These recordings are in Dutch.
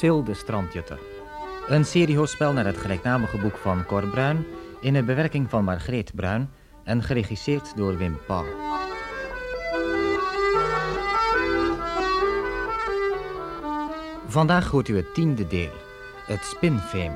Sil de Strandjutter. Een seriehoorspel naar het gelijknamige boek van Cor Bruin... in een bewerking van Margreet Bruin... en geregisseerd door Wim Pauw. Vandaag hoort u het tiende deel. Het spinfeem.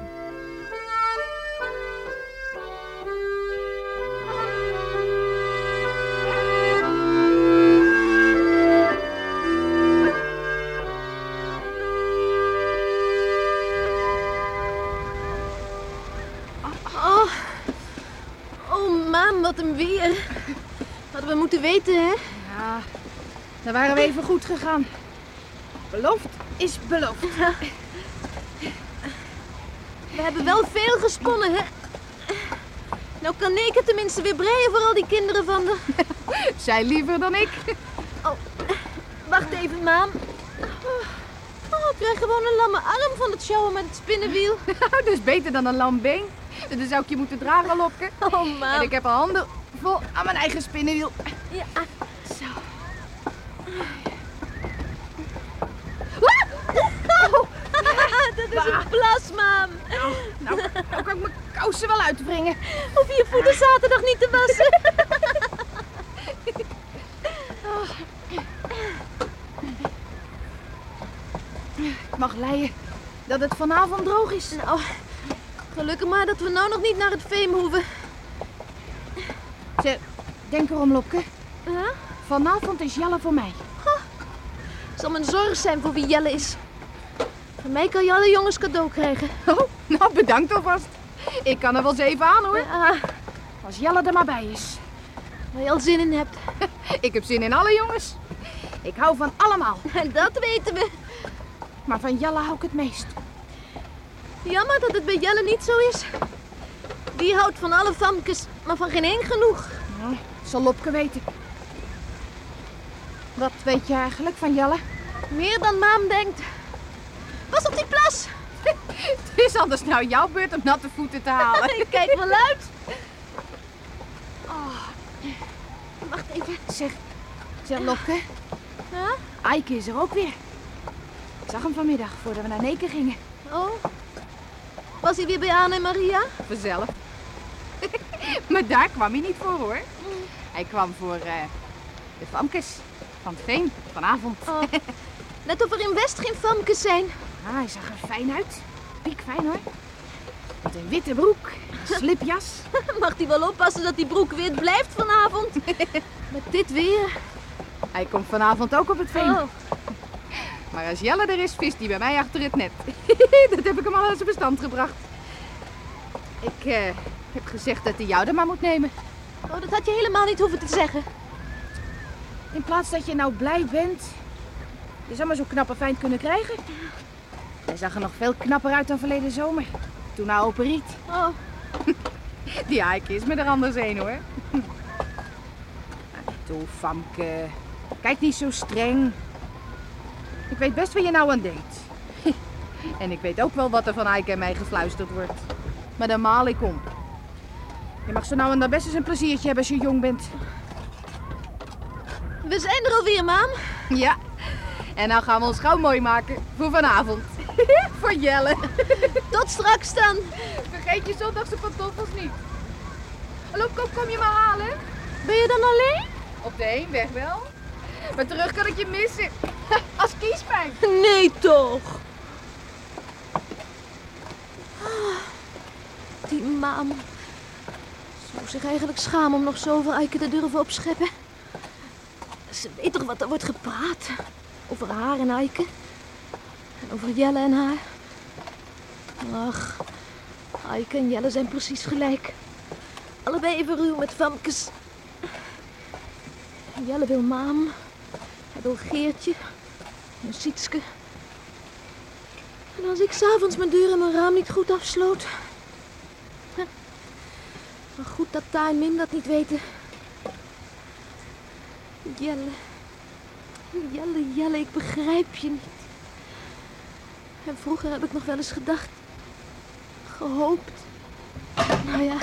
Hè? Ja, daar waren we even goed gegaan. Beloofd is beloofd. We hebben wel veel gesponnen, hè? Nou kan ik het tenminste weer breien voor al die kinderen van de... Zij liever dan ik. Wacht even, maam. Oh, ik krijg gewoon een lamme arm van het sjouwen met het spinnenwiel. Nou, dus beter dan een lam been. Dan zou ik je moeten dragen, Lopke. Oh, En maam. ik heb een handen vol aan mijn eigen spinnenwiel. Ja. Zo. Dat is een plas, maam. Nou, nou kan ik mijn kousen wel uitwringen. Hoef je je voeten zaterdag niet te wassen. Ik mag leien dat het vanavond droog is. Nou, gelukkig maar dat we nou nog niet naar het veem hoeven. Zeg, denk erom, Lopke. Huh? Vanavond is Jelle voor mij. Het zal mijn zorg zijn voor wie Jelle is. Van mij kan je alle jongens cadeau krijgen. Oh, nou bedankt alvast. Ik kan er wel eens even aan hoor. Ja, Als Jelle er maar bij is. waar je al zin in hebt. Ik heb zin in alle jongens. Ik hou van allemaal. En dat weten we. Maar van Jelle hou ik het meest. Jammer dat het bij Jelle niet zo is. Die houdt van alle famkes, maar van geen één genoeg. Nou, zal Lopke weten. Wat weet je eigenlijk van Jelle? Meer dan maam denkt. Pas op die plas. Het is anders nou jouw beurt om natte voeten te halen. Ik kijk wel uit. Oh. Wacht even. Zeg, zeg Ja? Eike is er ook weer. Ik zag hem vanmiddag voordat we naar Neken gingen. Oh. Was hij weer bij Anne en Maria? Vanzelf. maar daar kwam hij niet voor hoor. Hij kwam voor eh, de famkes van het veen vanavond. Oh. Net of er in West geen famkes zijn. Ah, hij zag er fijn uit. Piekfijn hoor. Met een witte broek, een slipjas. Mag hij wel oppassen dat die broek wit blijft vanavond? Met dit weer. Hij komt vanavond ook op het veen. Oh. Maar als Jelle er is, vist hij bij mij achter het net. dat heb ik hem al aan zijn bestand gebracht. Ik eh, heb gezegd dat hij jou er maar moet nemen. oh, dat had je helemaal niet hoeven te zeggen. In plaats dat je nou blij bent. Je zou maar zo'n knappe fijn kunnen krijgen. Hij zag er nog veel knapper uit dan verleden zomer. Toen naar Operiet. Oh, Die Eike is me er anders heen hoor. Toe, Famke. Kijk niet zo streng. Ik weet best waar je nou aan denkt. En ik weet ook wel wat er van Eike en mij gefluisterd wordt. Maar daar maal ik om. Je mag zo nou en dan best eens een pleziertje hebben als je jong bent. We zijn er alweer, maam. Ja. En nou gaan we ons gauw mooi maken voor vanavond. voor Jelle. Tot straks dan. Vergeet je zondagse pantoffels niet. Hallo, kom, kom je maar halen? Ben je dan alleen? Op de heenweg wel. Maar terug kan ik je missen. Als kiespijn. Nee, toch. Ah, Die maam. Zou zich eigenlijk schamen om nog zoveel eiken te durven opscheppen. Ze weet toch wat er wordt gepraat? Over haar en Eike. En over Jelle en haar. Ach, Eike en Jelle zijn precies gelijk. Allebei even ruw met famkes. Jelle wil maam. Hij wil Geertje. En Sietske. En als ik s'avonds mijn deur en mijn raam niet goed afsloot. Maar goed dat Ta en Mim dat niet weten. Jelle. Jelle, Jelle, ik begrijp je niet. En vroeger heb ik nog wel eens gedacht. Gehoopt. Nou ja.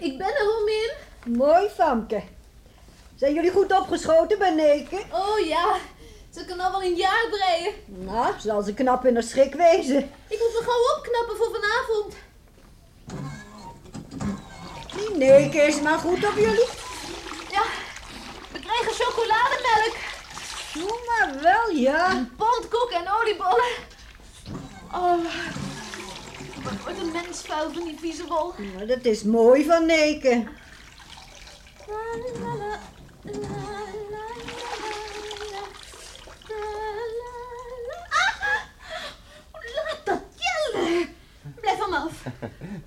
Ik ben er Famke. Zijn jullie goed opgeschoten bij Neken? Oh ja, ze kan al wel een jaar breien. Nou, zal ze knap in haar schrik wezen. Ik moet me gauw opknappen voor vanavond. Die Neken is maar goed op jullie. Ja, we krijgen chocolademelk, Doe maar wel, ja. pondkoek en oliebollen. Oh, wat een mens vuil van die vieze wol. Nou, dat is mooi van Neken.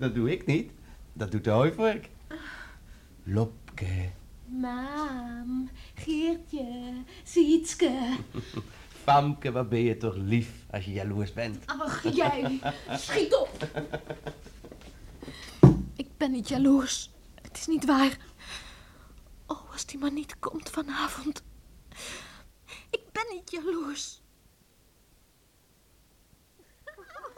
Dat doe ik niet. Dat doet de hooivork. Lopke. Maam, Geertje, Sietske. Famke, wat ben je toch lief als je jaloers bent. Ach, jij, schiet op. Ik ben niet jaloers. Het is niet waar. Oh, als die maar niet komt vanavond. Ik ben niet jaloers.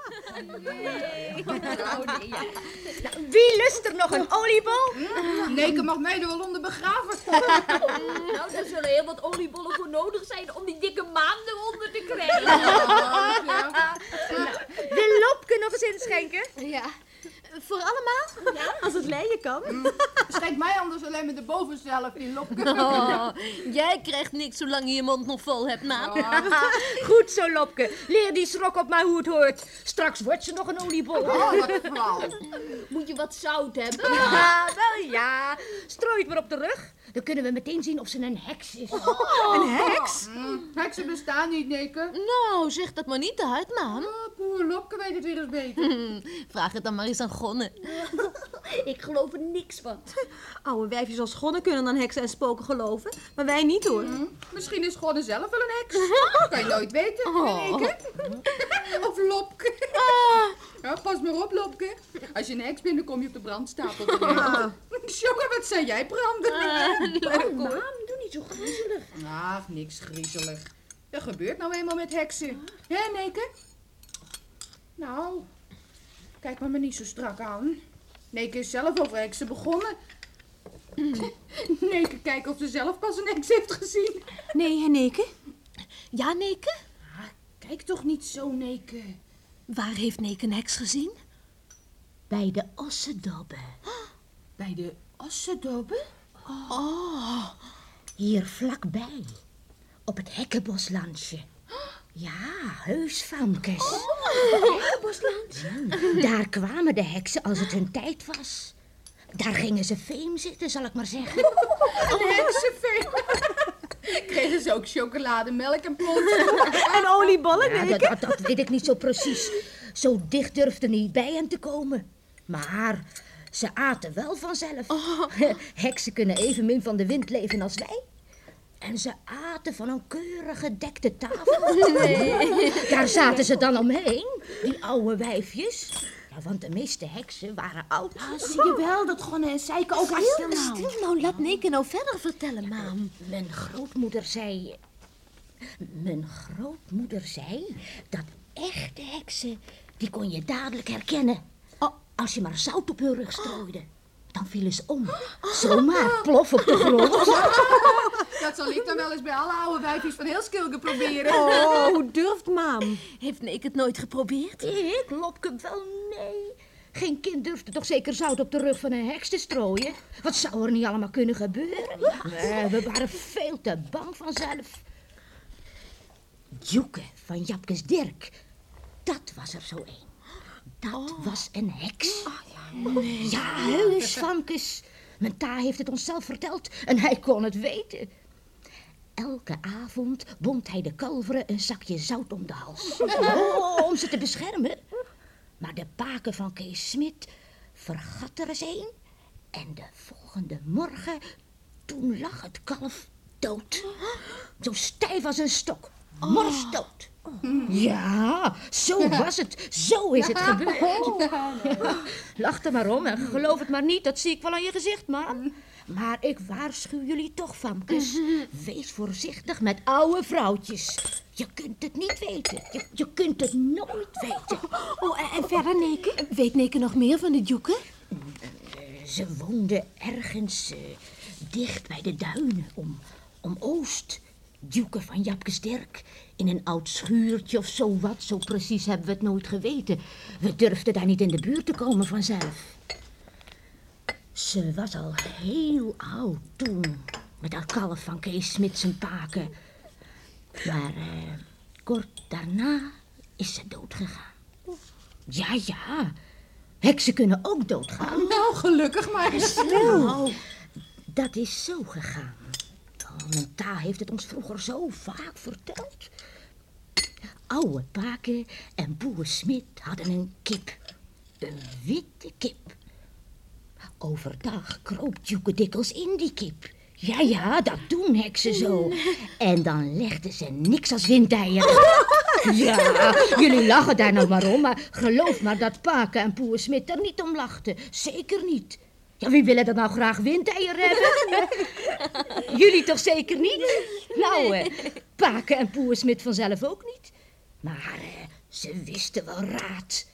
Wie lust er nog een oliebol? Neke mag mij er wel onder begraven. Nou, er zullen heel wat oliebollen voor nodig zijn om die dikke maan eronder te krijgen. Ja. Wil Lopke nog eens inschenken? Ja, voor allemaal? Ja, als het leien kan. Schenk mij anders alleen met de bovenzelf in Lopke. Oh, jij krijgt niks zolang je je mond nog vol hebt, maam. Goed zo, Lopke. Leer die schrok op mij hoe het hoort. Straks wordt ze nog een oliebol. Oh, wat flauw. Moet je wat zout hebben? Ja, wel ja. Strooi het maar op de rug. Dan kunnen we meteen zien of ze een heks is. Oh. Een heks? Mm, Heksen bestaan niet, Neke. Nou, zeg dat maar niet te hard, maam. Oh, poer Lopke weet het weer eens beter. Vraag het dan maar eens aan Ik geloof er niks van. Oude wijfjes als Gonne kunnen dan heksen en spoken geloven. Maar wij niet hoor. Hm, Misschien is Gonne zelf wel een heks. kan je nooit weten, Oh. Of Lopke. Ja, pas maar op, Lopke. Als je een heks bent, dan kom je op de brandstapel. Jongen, wat zei jij, branden? Oh, mam, doe niet zo griezelig. Ach, niks griezelig. Dat gebeurt nou eenmaal met heksen. Hè, Neke? Nou, kijk me maar niet zo strak aan. Neke is zelf over heksen begonnen. Neke, kijk of ze zelf pas een heks heeft gezien. Nee, Henneke? Ja, Neke? Kijk toch niet zo, Neke. Waar heeft Neke een heks gezien? Bij de ossendobben. Bij de ossedobben? Hier vlakbij. Op het hekkenboslandje. Ja, heus, Famkes. Ja, Daar kwamen de heksen als het hun tijd was. Daar gingen ze veem zitten, zal ik maar zeggen. Een heksenveen. Kregen ze ook chocolademelk en pond? En oliebollen, ja, dat, dat, dat weet ik niet zo precies. Zo dicht durfde niet bij hen te komen. Maar ze aten wel vanzelf. Heksen kunnen evenmin van de wind leven als wij. En ze van een keurig gedekte tafel. Daar zaten ze dan omheen, die oude wijfjes. Ja, want de meeste heksen waren oud. zie je wel dat Gonne en Seike ook aan stil nou. Stil nou, laat Neke nou verder vertellen, maam. Mijn grootmoeder zei. Mijn grootmoeder zei dat echte heksen. die kon je dadelijk herkennen. Oh, als je maar zout op hun rug strooide. Dan vielen ze om. Zomaar plof op de grond. Dat zal ik dan wel eens bij alle oude wijfjes van heel Skilge proberen. Oh, hoe durft mam? Heeft Neke het nooit geprobeerd? Ik, Lopke, wel nee. Geen kind durfde toch zeker zout op de rug van een heks te strooien? Wat zou er niet allemaal kunnen gebeuren? Nee, we waren veel te bang vanzelf. Joeke van Japkes Dirk, dat was er zo een. Dat was een heks. Ja, heus, Famkes. Mijn ta heeft het ons zelf verteld en hij kon het weten. Elke avond bond hij de kalveren een zakje zout om de hals. Oh, om ze te beschermen. Maar de paken van Kees Smit vergat er eens een. En de volgende morgen, toen lag het kalf dood. Zo stijf als een stok. Morsdood. Ja, zo was het. Zo is het gebeurd. Lach er maar om en geloof het maar niet. Dat zie ik wel aan je gezicht, man. Maar ik waarschuw jullie toch, Famkes. Wees voorzichtig met oude vrouwtjes. Je kunt het niet weten. Je, je kunt het nooit weten. Oh, en, en verder, Neke? Weet Neke nog meer van de Joeken? Ze woonde ergens eh, dicht bij de duinen, om, om Oost. Duke van Japkes Dirk. In een oud schuurtje of zo wat. Zo precies hebben we het nooit geweten. We durfden daar niet in de buurt te komen vanzelf. Ze was al heel oud toen. Met haar kalf van Kees Smits en Paken. Maar eh, kort daarna is ze doodgegaan. Ja, ja. Heksen kunnen ook doodgaan. Nou, gelukkig maar. Nou, dat is zo gegaan. Oh, mijn ta heeft het ons vroeger zo vaak verteld. Oude Paken en boer Smit hadden een kip. Een witte kip. Overdag kroop Joeke dikwijls in die kip. Ja, ja, dat doen heksen zo. En dan legden ze niks als windeieren. Ja, jullie lachen daar nou maar om, maar geloof maar dat Paken en Poer Smit er niet om lachten. Zeker niet. Ja, wie willen dat nou graag windeieren hebben? Jullie toch zeker niet? Nou, eh, Paken en Poer Smit vanzelf ook niet. Maar eh, ze wisten wel raad.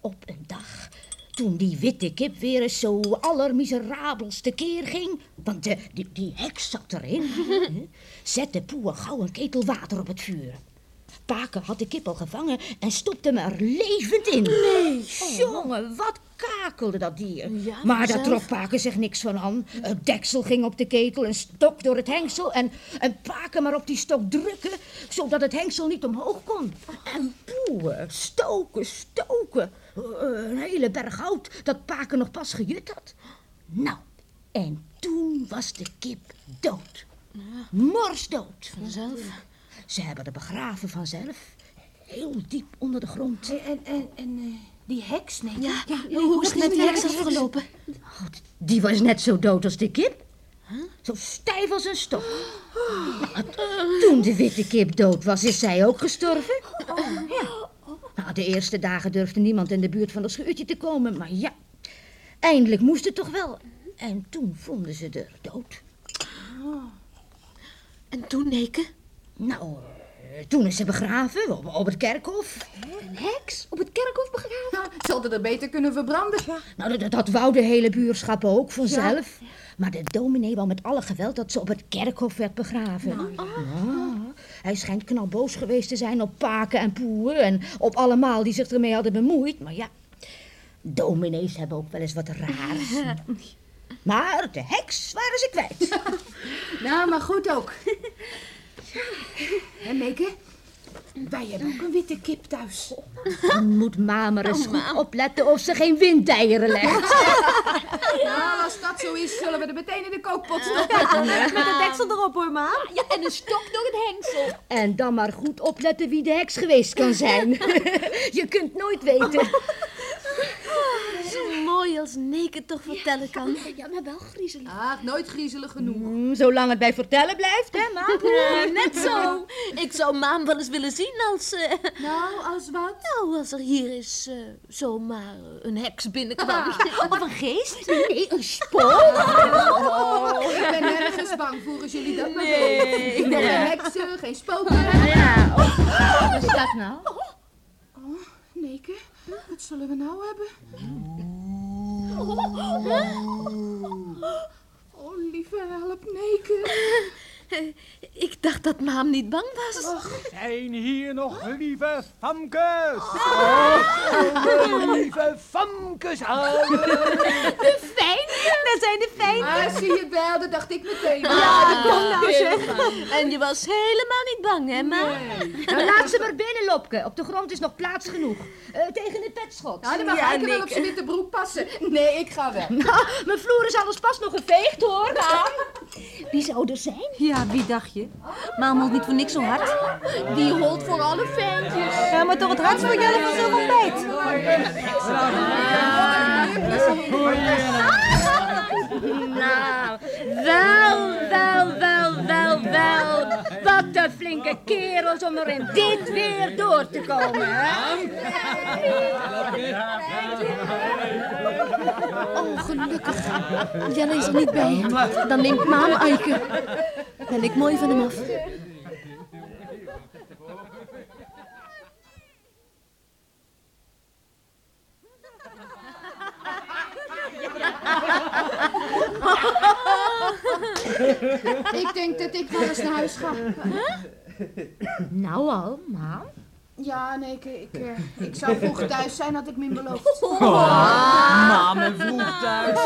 Op een dag, toen die witte kip weer eens zo allermiserabels tekeer ging... want eh, die, die heks zat erin... zette Poer gauw een ketel water op het vuur. Paken had de kip al gevangen en stopte hem er levend in. Nee, jongen, wat kakelde dat dier. Ja, maar daar trok Paken zich niks van aan. Het deksel ging op de ketel, een stok door het hengsel... en, en Paken maar op die stok drukken, zodat het hengsel niet omhoog kon. En poeën, stoken, stoken. Eh, Een hele berg hout dat Paken nog pas gejut had. Nou, en toen was de kip dood. Morsdood. Vanzelf. Ze hebben haar begraven vanzelf. Heel diep onder de grond. En, en, en eh, die heks, nee. Ja, hoe is het met die heks afgelopen? Oh, die was net zo dood als de kip. Zo stijf als een stok. Nou, toen de witte kip dood was, is zij ook gestorven. Ja. Nou, de eerste dagen durfde niemand in de buurt van dat schuurtje te komen. Maar ja, eindelijk moest het toch wel. En toen vonden ze er dood. En toen, Neke? Nou, eh, toen is ze begraven op, op het kerkhof. Een heks? Op het kerkhof begraven? Nou, ze hadden er beter kunnen verbranden. Nou, dat, dat wou de hele buurschap ook vanzelf. Maar de dominee wou met alle geweld dat ze op het kerkhof werd begraven. Ja, hij schijnt knalboos geweest te zijn op paken en poeren en op allemaal die zich ermee hadden bemoeid. Maar ja, dominees hebben ook wel eens wat raars. Maar de heks waren ze kwijt. Nou, maar goed ook. En Meke, wij hebben ook een witte kip thuis. Dan moet ma maar eens goed opletten of ze geen windeieren legt. Nou, als dat zo is, zullen we er meteen in de kookpot stoppen. Met een deksel erop hoor, ma. Ja, en een stok door het hengsel. En dan maar goed opletten wie de heks geweest kan zijn. Je kunt nooit weten. Mooi als Neke het toch vertellen kan. Ja, maar wel griezelig. Ach, nooit griezelig genoeg. Mm, zolang het bij vertellen blijft, hè, ma? Ja, net zo. Ik zou Maan wel eens willen zien als... eh, Nou, als wat? nou, als er hier is eh, zomaar een heks binnenkwam. Of een geest. Nee, een spook. Oh, ik ben nergens bang voor als jullie dat maar weten. Geen heksen, geen spoken. Ja, oh, wat is dat nou? Neke, wat zullen we nou hebben? Oh, lieve help, Neke. Ik dacht dat Maam niet bang was. Zijn hier nog lieve famkes? Oh, lieve famkes. dat zijn de fijn. Ah, zie je het wel, dat dacht ik meteen. Ja, kom nou zeg. En je was helemaal niet bang, hè, Ma? Nou, laat ze maar binnen, Lopke. Op de grond is nog plaats genoeg. Eh, tegen het petschot. Nou, dan mag Ja, hij wel op zijn witte broek passen. Nee, ik ga wel. Nou, mijn vloer is alles pas nog geveegd, hoor. Wie zou er zijn? Ja, wie dacht je? Maam holt niet voor niks zo hard. Die holt voor alle feintjes. Ja, maar toch het hardst voor jullie van zo'n ontbijt. Nou, wel, wel, wel, wel, wel. Wat een flinke kerels om er in dit weer door te komen, hè? Oh, gelukkig. Jelle is er niet bij. Dan neemt Maam Eike. Ben ik mooi van hem af. Ik denk dat ik wel eens naar huis ga. Nou al, mam. Ja, nee, ik, ik, eh, ik zou vroeg thuis zijn, had ik min beloofd. Mam en vroeg thuis.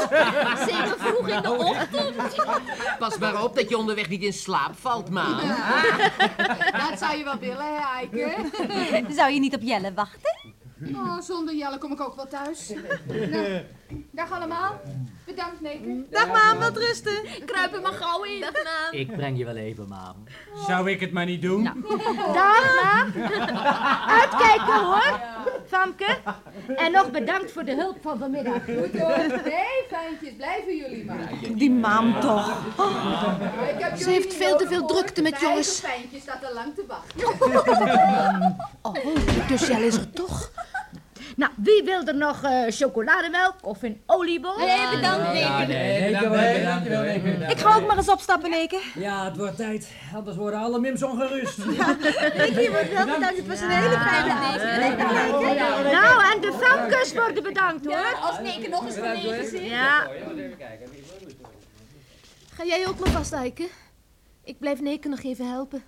Zeker vroeg in de ochtend. Pas maar op dat je onderweg niet in slaap valt, ma. Dat zou je wel willen, hè, Eike? Zou je niet op Jelle wachten? Oh, zonder Jelle kom ik ook wel thuis. Nou, dag allemaal. Bedankt, Neke. Dag, maam. Wat rusten. Kruip er maar gauw in. Dag, maam. Ik breng je wel even, mam. Zou ik het maar niet doen? Dag, mam. Uitkijken, hoor. Famke. En nog bedankt voor de hulp van vanmiddag. Goed hoor. Nee, fijntjes, blijven jullie maar. Die maam toch. Ze heeft veel te veel drukte met jongens. Mijn fijntje staat er lang te wachten. Oh, dus Jelle is er toch. Nou, wie wil er nog eh, chocolademelk of een oliebol? Nee, bedankt. Nee, Neke. Ik ga ook maar eens opstappen, Neke. Ja, het wordt tijd. Anders worden alle mims ongerust. Je wordt wel bedankt. Het was een hele fijne avond. Nou, en de famkes worden bedankt, hoor. Als Neke nog eens van Neke zit. Ja. Ga jij ook maar vast, Eike? Ik blijf Neke nog even helpen.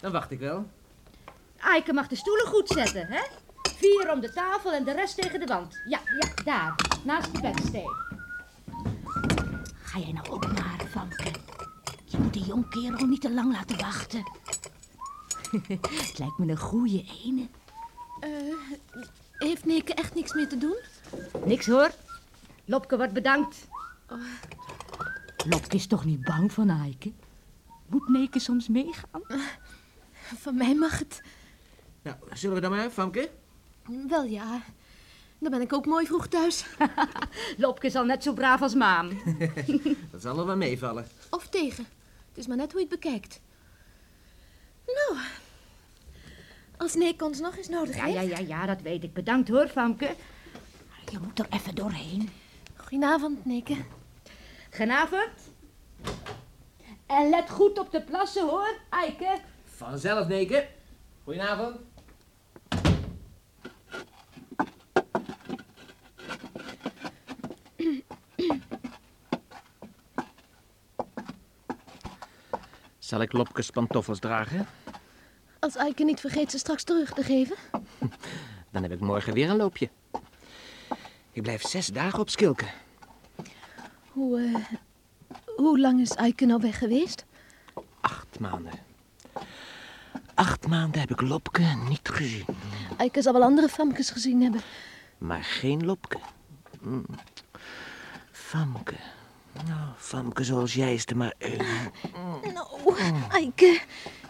Dan wacht ik wel. Aike mag de stoelen goed zetten, hè? Vier om de tafel en de rest tegen de wand. Ja, ja, daar. Naast de bedstee. Ga jij nou ook maar, Famke? Je moet die jong kerel niet te lang laten wachten. Het lijkt me een goeie ene. Eh, heeft Neke echt niks meer te doen? Niks hoor. Lopke wordt bedankt. Lopke is toch niet bang van Aike? Moet Neke soms meegaan? Van mij mag het. Nou, zullen we dan maar, Famke? Wel ja. Dan ben ik ook mooi vroeg thuis. Lopke is al net zo braaf als Maan. Dat zal er wel meevallen. Of tegen. Het is maar net hoe je het bekijkt. Nou. Als Neke ons nog eens nodig Ja, heeft. ja, ja, ja, dat weet ik. Bedankt hoor, Famke. Je moet er even doorheen. Goedenavond, Neke. Genavond. En let goed op de plassen hoor, Eike. Vanzelf, Neke. Goedenavond. Zal ik Lopkes pantoffels dragen? Als Eike niet vergeet ze straks terug te geven. Dan heb ik morgen weer een loopje. Ik blijf zes dagen op Skilke. Hoe, eh, hoe lang is Eike nou weg geweest? Acht maanden. Acht maanden heb ik Lopke niet gezien. Eike zal wel andere famkes gezien hebben. Maar geen Lopke. Mm. Famke. Nou, Famke zoals jij is er maar één. Nou, Eike,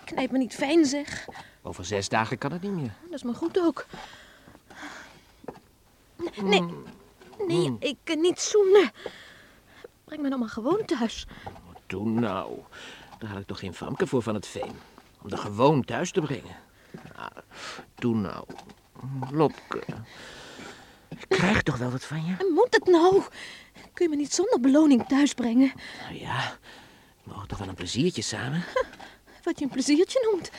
knijp me niet fijn zeg. Over zes dagen kan het niet meer. Dat is maar goed ook. Nee, nee, ik eh, niet zoenen. Breng me nou maar gewoon thuis. Doe nou. Daar had ik toch geen Famke voor van het veen. Om er gewoon thuis te brengen. Nou, doe nou. Lopke. Ik krijg toch wel wat van je? Moet het nou? Kun je me niet zonder beloning thuis brengen? Nou ja, we mogen toch wel een pleziertje samen? Wat je een pleziertje noemt.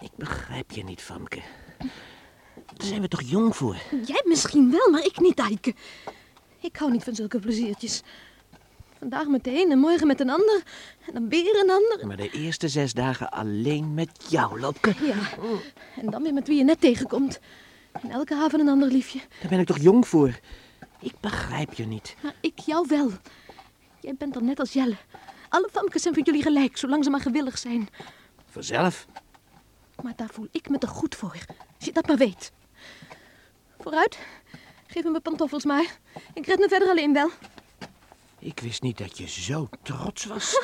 Ik begrijp je niet, Famke. Daar zijn we toch jong voor? Jij misschien wel, maar ik niet, Eike. Ik hou niet van zulke pleziertjes. Vandaag met de een en morgen met een ander. En dan weer een ander. Maar de eerste zes dagen alleen met jou, Lopke. Ja, en dan weer met wie je net tegenkomt. En elke avond een ander liefje. Daar ben ik toch jong voor? Ik begrijp je niet. Maar ik jou wel. Jij bent dan net als Jelle. Alle famkes zijn van jullie gelijk, zolang ze maar gewillig zijn. Vanzelf. Maar daar voel ik me te goed voor. Als je dat maar weet. Vooruit. Geef me mijn pantoffels maar. Ik red me verder alleen wel. Ik wist niet dat je zo trots was.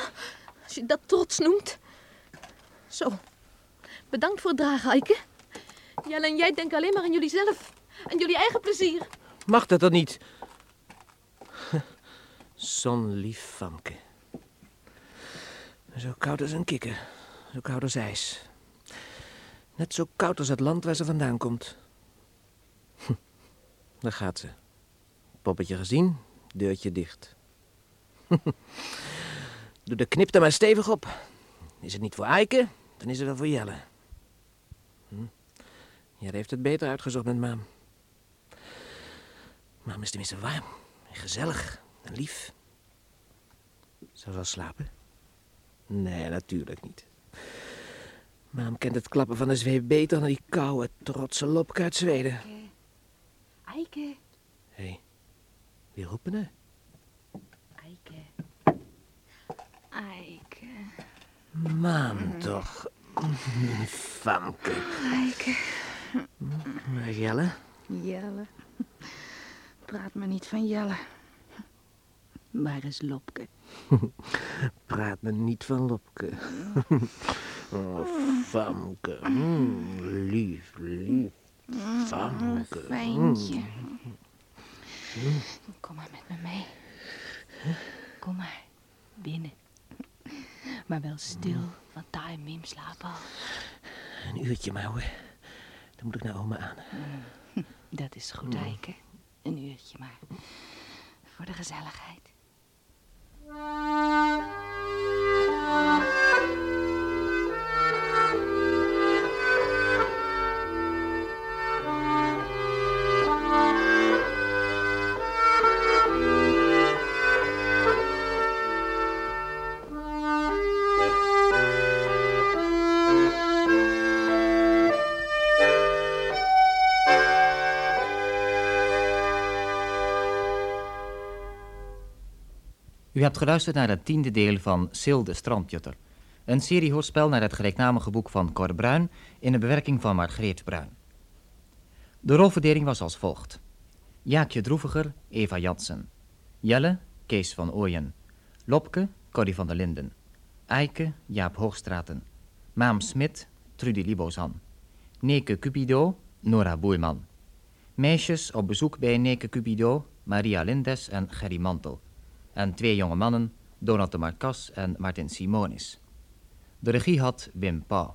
Als je dat trots noemt. Zo. Bedankt voor het dragen, Eike. Jelle en jij denken alleen maar aan jullie zelf. Aan jullie eigen plezier. Mag dat dan niet? Zo'n lief Famke. Zo koud als een kikker. Zo koud als ijs. Net zo koud als het land waar ze vandaan komt. Daar gaat ze. Poppetje gezien, deurtje dicht. Doe de knip er maar stevig op. Is het niet voor Eike, dan is het wel voor Jelle. Hm. Jelle heeft het beter uitgezocht met Maam. Maam is tenminste warm en gezellig en lief. Zou ze al slapen? Nee, natuurlijk niet. Mam kent het klappen van de zweep beter dan die koude, trotse lopke uit Zweden. Eike, Hé, hey, wie roepen er? Eike. Eike, Mam toch. Famke. Eike. Jelle? Jelle. Praat me niet van Jelle. Waar is Lopke? Praat me niet van Lopke. Oh, Famke. Mm, lief, lief. Famke. Fijntje. Kom maar met me mee. Kom maar. Binnen. Maar wel stil, want Ta en Mim slapen al. Een uurtje maar hoor. Dan moet ik naar oma aan. Dat is goed, Eike. Een uurtje maar. Voor de gezelligheid. U hebt geluisterd naar het tiende deel van Sil de Strandjutter. Een seriehoorspel naar het gelijknamige boek van Cor Bruin in de bewerking van Margreet Bruin. De rolverdeling was als volgt. Jaakje Droeviger, Eva Jansen. Jelle, Kees van Ooyen. Lopke, Corrie van der Linden. Eike, Jaap Hoogstraten. Maam Smit, Trudy Libozan. Neke Cupido, Nora Boeiman. Meisjes op bezoek bij Neke Cupido, Maria Lindes en Gerry Mantel. En twee jonge mannen, Donald de Marcas en Martin Simonis. De regie had Wim Pauw.